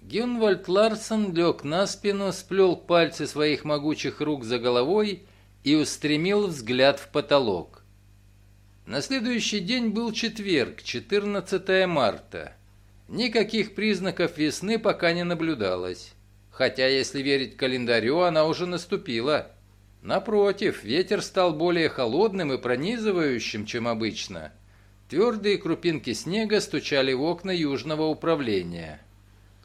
Гюнвальд Ларсон лег на спину, сплел пальцы своих могучих рук за головой и устремил взгляд в потолок. На следующий день был четверг, 14 марта. Никаких признаков весны пока не наблюдалось. Хотя, если верить календарю, она уже наступила. Напротив, ветер стал более холодным и пронизывающим, чем обычно. Твердые крупинки снега стучали в окна южного управления.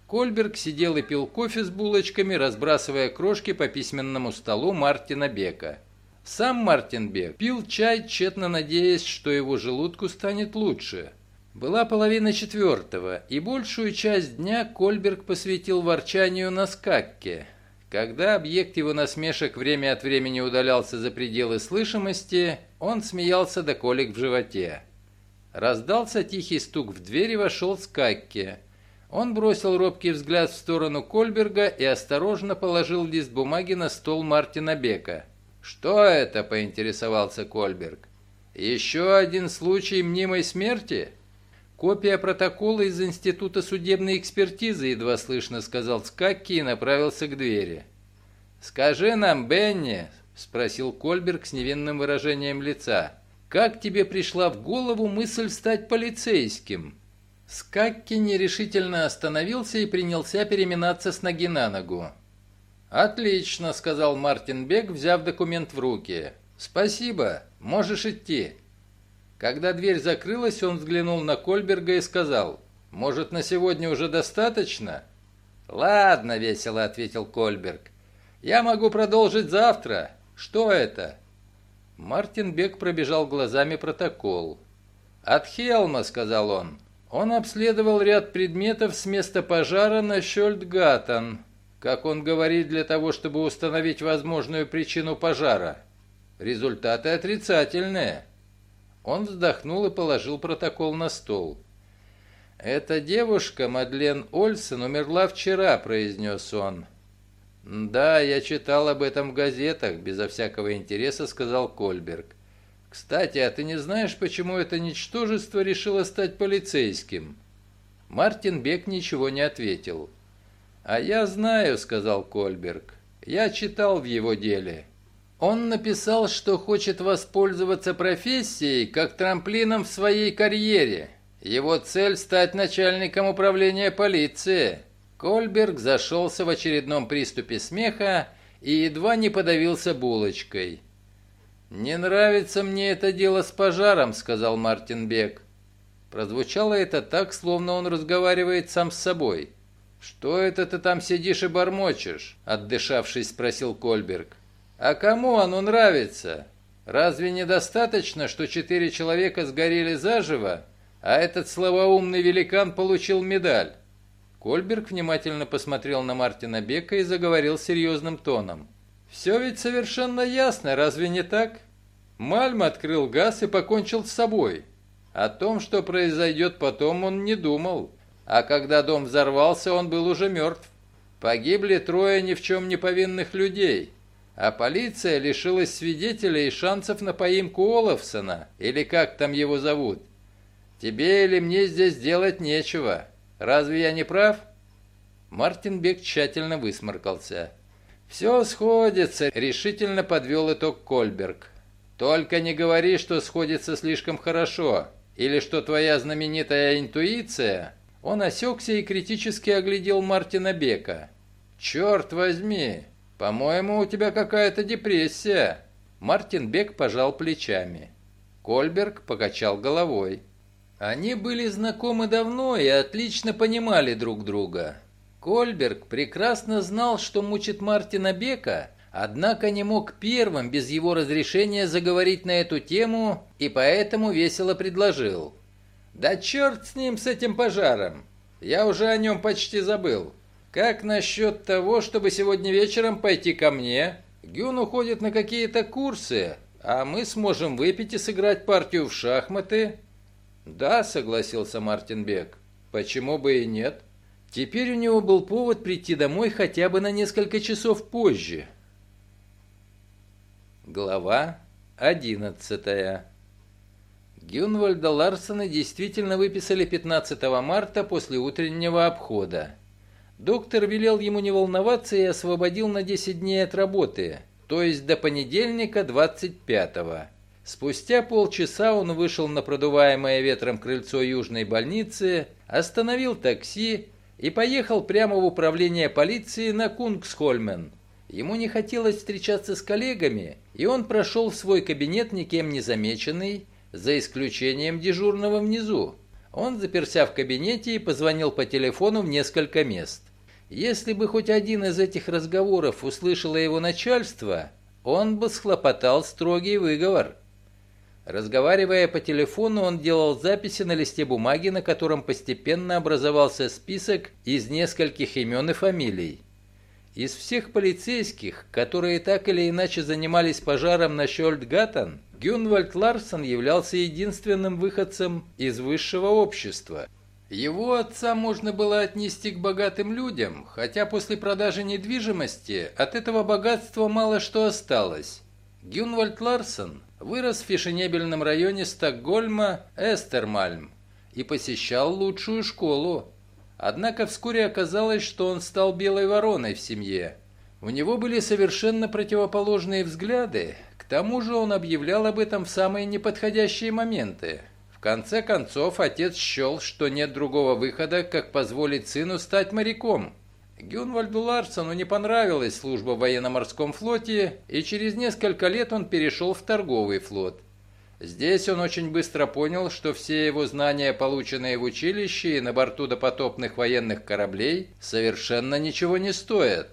Кольберг сидел и пил кофе с булочками, разбрасывая крошки по письменному столу Мартина Бека. Сам Мартин Бек пил чай, тщетно надеясь, что его желудку станет лучше – была половина четвертого, и большую часть дня Кольберг посвятил ворчанию на скакке. Когда объект его насмешек время от времени удалялся за пределы слышимости, он смеялся до колик в животе. Раздался тихий стук в дверь и вошел Скакке. Он бросил робкий взгляд в сторону Кольберга и осторожно положил лист бумаги на стол Мартина Бека. «Что это?» – поинтересовался Кольберг. «Еще один случай мнимой смерти?» «Копия протокола из Института судебной экспертизы», едва слышно сказал Скакки и направился к двери. «Скажи нам, Бенни», — спросил Кольберг с невинным выражением лица, «как тебе пришла в голову мысль стать полицейским?» Скакки нерешительно остановился и принялся переминаться с ноги на ногу. «Отлично», — сказал Мартин Бек, взяв документ в руки. «Спасибо, можешь идти». Когда дверь закрылась, он взглянул на Кольберга и сказал, «Может, на сегодня уже достаточно?» «Ладно», — весело ответил Кольберг. «Я могу продолжить завтра. Что это?» Мартин Бек пробежал глазами протокол. «От Хелма», — сказал он. Он обследовал ряд предметов с места пожара на Щольдгаттен, как он говорит, для того, чтобы установить возможную причину пожара. Результаты отрицательные. Он вздохнул и положил протокол на стол. «Эта девушка, Мадлен Ольсен, умерла вчера», — произнес он. «Да, я читал об этом в газетах», — безо всякого интереса сказал Кольберг. «Кстати, а ты не знаешь, почему это ничтожество решило стать полицейским?» Мартин Бек ничего не ответил. «А я знаю», — сказал Кольберг. «Я читал в его деле. Он написал, что хочет воспользоваться профессией как трамплином в своей карьере. Его цель – стать начальником управления полиции. Кольберг зашелся в очередном приступе смеха и едва не подавился булочкой. «Не нравится мне это дело с пожаром», – сказал Мартин Бек. Прозвучало это так, словно он разговаривает сам с собой. «Что это ты там сидишь и бормочешь?» – отдышавшись, спросил Кольберг. «А кому оно нравится? Разве недостаточно, что четыре человека сгорели заживо, а этот слабоумный великан получил медаль. Кольберг внимательно посмотрел на Мартина Бека и заговорил серьезным тоном. «Все ведь совершенно ясно, разве не так? Мальм открыл газ и покончил с собой. О том, что произойдет потом, он не думал. А когда дом взорвался, он был уже мертв. Погибли трое ни в чем не повинных людей. А полиция лишилась свидетелей и шансов на поимку Олафсона, или как там его зовут. Тебе или мне здесь делать нечего. Разве я не прав?» Мартин Бек тщательно высморкался. «Все сходится», — решительно подвел итог Кольберг. «Только не говори, что сходится слишком хорошо, или что твоя знаменитая интуиция...» Он осекся и критически оглядел Мартина Бека. «Черт возьми! По-моему, у тебя какая-то депрессия!» Мартин Бек пожал плечами. Кольберг покачал головой. Они были знакомы давно и отлично понимали друг друга. Кольберг прекрасно знал, что мучит Мартина Бека, однако не мог первым без его разрешения заговорить на эту тему и поэтому весело предложил. «Да черт с ним, с этим пожаром! Я уже о нем почти забыл. Как насчет того, чтобы сегодня вечером пойти ко мне? Гюн уходит на какие-то курсы, а мы сможем выпить и сыграть партию в шахматы». «Да», — согласился Мартин Бек. «Почему бы и нет?» Теперь у него был повод прийти домой хотя бы на несколько часов позже. Глава одиннадцатая Гюнвальда Ларсона действительно выписали 15 марта после утреннего обхода. Доктор велел ему не волноваться и освободил на 10 дней от работы, то есть до понедельника 25-го. Спустя полчаса он вышел на продуваемое ветром крыльцо Южной больницы, остановил такси и поехал прямо в управление полиции на Кунгсхольмен. Ему не хотелось встречаться с коллегами, и он прошел в свой кабинет никем не замеченный, за исключением дежурного внизу. Он заперся в кабинете и позвонил по телефону в несколько мест. Если бы хоть один из этих разговоров услышало его начальство, он бы схлопотал строгий выговор. Разговаривая по телефону, он делал записи на листе бумаги, на котором постепенно образовался список из нескольких имен и фамилий. Из всех полицейских, которые так или иначе занимались пожаром на Щольдгаттен, Гюнвальд Ларсон являлся единственным выходцем из высшего общества. Его отца можно было отнести к богатым людям, хотя после продажи недвижимости от этого богатства мало что осталось. Гюнвальд Ларсон вырос в фешенебельном районе Стокгольма Эстермальм и посещал лучшую школу. Однако вскоре оказалось, что он стал белой вороной в семье. У него были совершенно противоположные взгляды, к тому же он объявлял об этом в самые неподходящие моменты. В конце концов, отец счел, что нет другого выхода, как позволить сыну стать моряком – Гюнвальду Ларсону не понравилась служба в военно-морском флоте, и через несколько лет он перешел в торговый флот. Здесь он очень быстро понял, что все его знания, полученные в училище и на борту допотопных военных кораблей, совершенно ничего не стоят.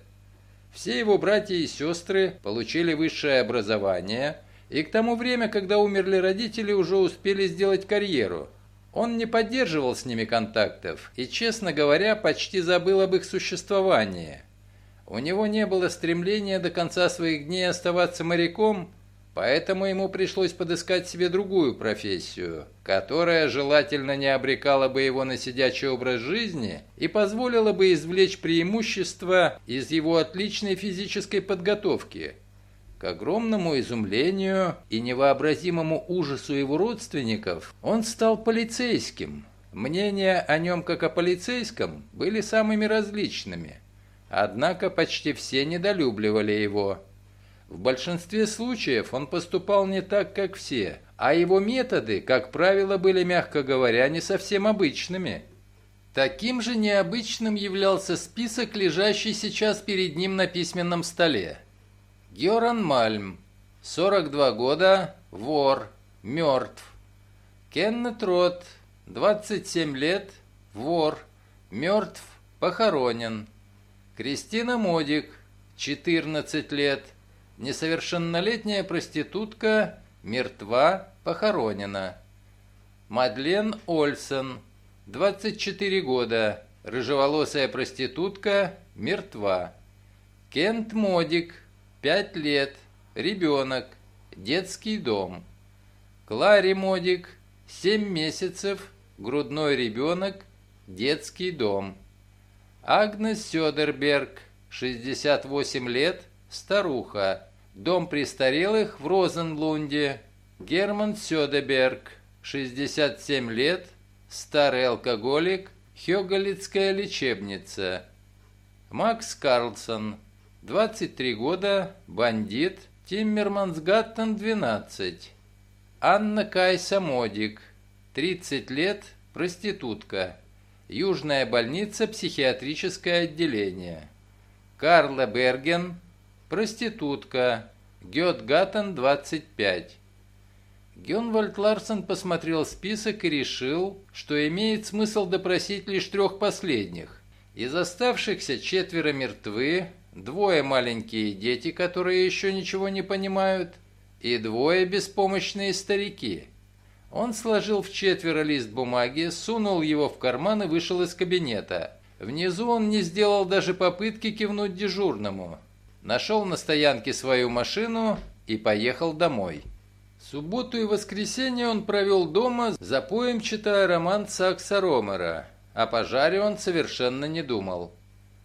Все его братья и сестры получили высшее образование, и к тому времени, когда умерли родители, уже успели сделать карьеру. Он не поддерживал с ними контактов и, честно говоря, почти забыл об их существовании. У него не было стремления до конца своих дней оставаться моряком, поэтому ему пришлось подыскать себе другую профессию, которая желательно не обрекала бы его на сидячий образ жизни и позволила бы извлечь преимущества из его отличной физической подготовки – к огромному изумлению и невообразимому ужасу его родственников, он стал полицейским. Мнения о нем как о полицейском были самыми различными. Однако почти все недолюбливали его. В большинстве случаев он поступал не так, как все, а его методы, как правило, были, мягко говоря, не совсем обычными. Таким же необычным являлся список, лежащий сейчас перед ним на письменном столе. Геран Мальм, 42 года, вор, мертв. Кеннет Рот, 27 лет, вор, мертв, похоронен. Кристина Модик, 14 лет, несовершеннолетняя проститутка, мертва, похоронена. Мадлен Ольсен, 24 года, рыжеволосая проститутка, мертва. Кент Модик, Пять лет. Ребенок. Детский дом. Клари Модик. Семь месяцев. Грудной ребенок. Детский дом. Агнес Сёдерберг. 68 лет. Старуха. Дом престарелых в Розенлунде. Герман Сёдеберг. 67 лет. Старый алкоголик. Хёгалицкая лечебница. Макс Карлсон. 23 года, бандит, Тиммермансгаттен, 12. Анна Кайса Модик, 30 лет, проститутка. Южная больница, психиатрическое отделение. Карла Берген, проститутка. Гетгаттен, 25. Гюнвальд Ларсен посмотрел список и решил, что имеет смысл допросить лишь трех последних. Из оставшихся четверо мертвы, двое маленькие дети, которые еще ничего не понимают, и двое беспомощные старики. Он сложил в четверо лист бумаги, сунул его в карман и вышел из кабинета. Внизу он не сделал даже попытки кивнуть дежурному. Нашел на стоянке свою машину и поехал домой. Субботу и воскресенье он провел дома, за поем читая роман Сакса Ромера. О пожаре он совершенно не думал.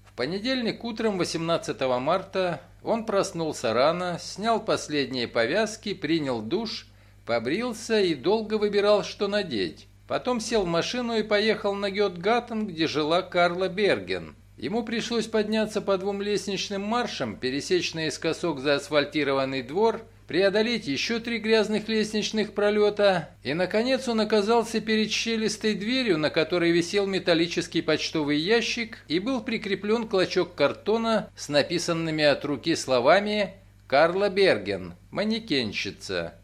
В понедельник утром 18 марта он проснулся рано, снял последние повязки, принял душ, побрился и долго выбирал, что надеть. Потом сел в машину и поехал на Гетгаттен, где жила Карла Берген. Ему пришлось подняться по двум лестничным маршам, пересечь наискосок заасфальтированный двор преодолеть еще три грязных лестничных пролета, и, наконец, он оказался перед щелистой дверью, на которой висел металлический почтовый ящик и был прикреплен клочок картона с написанными от руки словами «Карла Берген, манекенщица».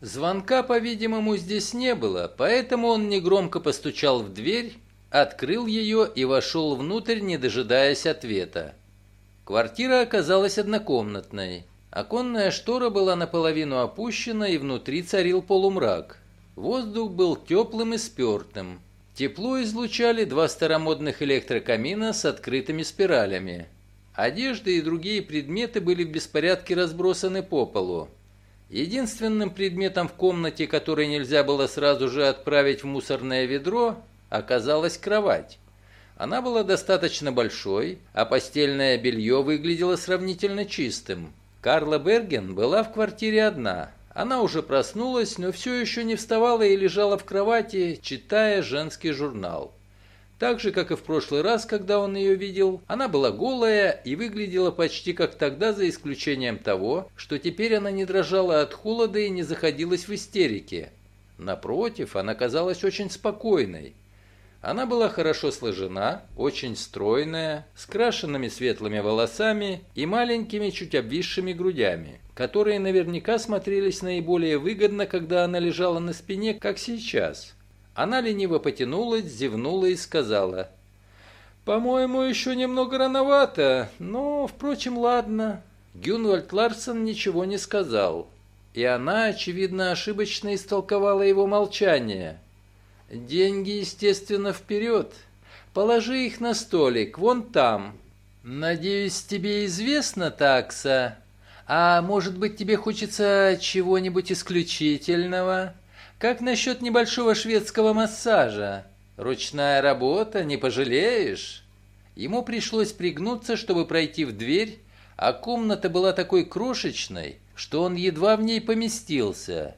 Звонка, по-видимому, здесь не было, поэтому он негромко постучал в дверь, открыл ее и вошел внутрь, не дожидаясь ответа. Квартира оказалась однокомнатной. Оконная штора была наполовину опущена, и внутри царил полумрак. Воздух был теплым и спертым. Тепло излучали два старомодных электрокамина с открытыми спиралями. Одежда и другие предметы были в беспорядке разбросаны по полу. Единственным предметом в комнате, который нельзя было сразу же отправить в мусорное ведро, оказалась кровать. Она была достаточно большой, а постельное белье выглядело сравнительно чистым. Карла Берген была в квартире одна. Она уже проснулась, но все еще не вставала и лежала в кровати, читая женский журнал. Так же, как и в прошлый раз, когда он ее видел, она была голая и выглядела почти как тогда, за исключением того, что теперь она не дрожала от холода и не заходилась в истерике. Напротив, она казалась очень спокойной. Она была хорошо сложена, очень стройная, с крашенными светлыми волосами и маленькими чуть обвисшими грудями, которые наверняка смотрелись наиболее выгодно, когда она лежала на спине, как сейчас. Она лениво потянулась, зевнула и сказала, «По-моему, еще немного рановато, но, впрочем, ладно». Гюнвальд Ларсон ничего не сказал, и она, очевидно, ошибочно истолковала его молчание – Деньги, естественно, вперед. Положи их на столик, вон там. Надеюсь, тебе известна такса? А может быть, тебе хочется чего-нибудь исключительного? Как насчет небольшого шведского массажа? Ручная работа, не пожалеешь? Ему пришлось пригнуться, чтобы пройти в дверь, а комната была такой крошечной, что он едва в ней поместился.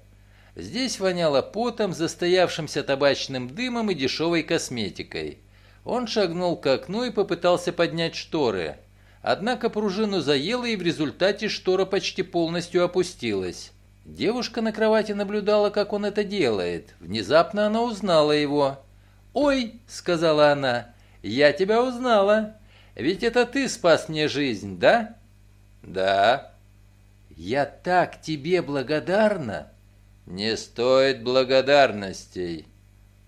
Здесь воняло потом, застоявшимся табачным дымом и дешевой косметикой. Он шагнул к окну и попытался поднять шторы. Однако пружину заело, и в результате штора почти полностью опустилась. Девушка на кровати наблюдала, как он это делает. Внезапно она узнала его. «Ой!» — сказала она. «Я тебя узнала. Ведь это ты спас мне жизнь, да?» «Да». «Я так тебе благодарна!» «Не стоит благодарностей».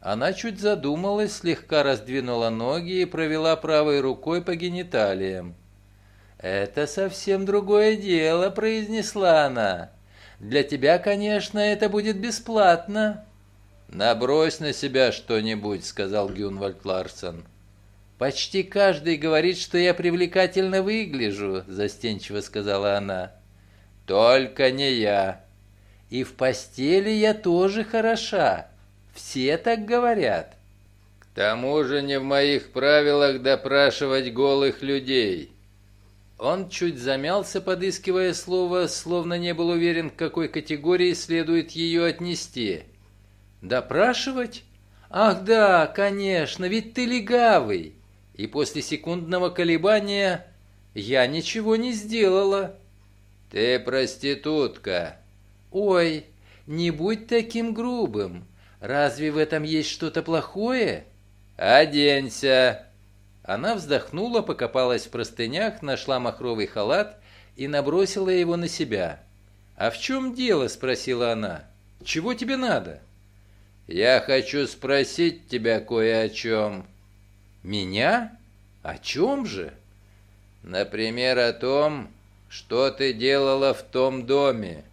Она чуть задумалась, слегка раздвинула ноги и провела правой рукой по гениталиям. «Это совсем другое дело», — произнесла она. «Для тебя, конечно, это будет бесплатно». «Набрось на себя что-нибудь», — сказал Гюнвальд Ларсон. «Почти каждый говорит, что я привлекательно выгляжу», — застенчиво сказала она. «Только не я». «И в постели я тоже хороша. Все так говорят». «К тому же не в моих правилах допрашивать голых людей». Он чуть замялся, подыскивая слово, словно не был уверен, к какой категории следует ее отнести. «Допрашивать? Ах да, конечно, ведь ты легавый!» И после секундного колебания «Я ничего не сделала». «Ты проститутка». «Ой, не будь таким грубым. Разве в этом есть что-то плохое?» «Оденься!» Она вздохнула, покопалась в простынях, нашла махровый халат и набросила его на себя. «А в чем дело?» – спросила она. «Чего тебе надо?» «Я хочу спросить тебя кое о чем». «Меня? О чем же?» «Например, о том, что ты делала в том доме».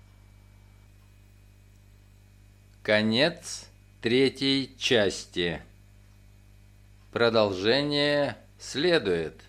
Конец третьей части. Продолжение следует.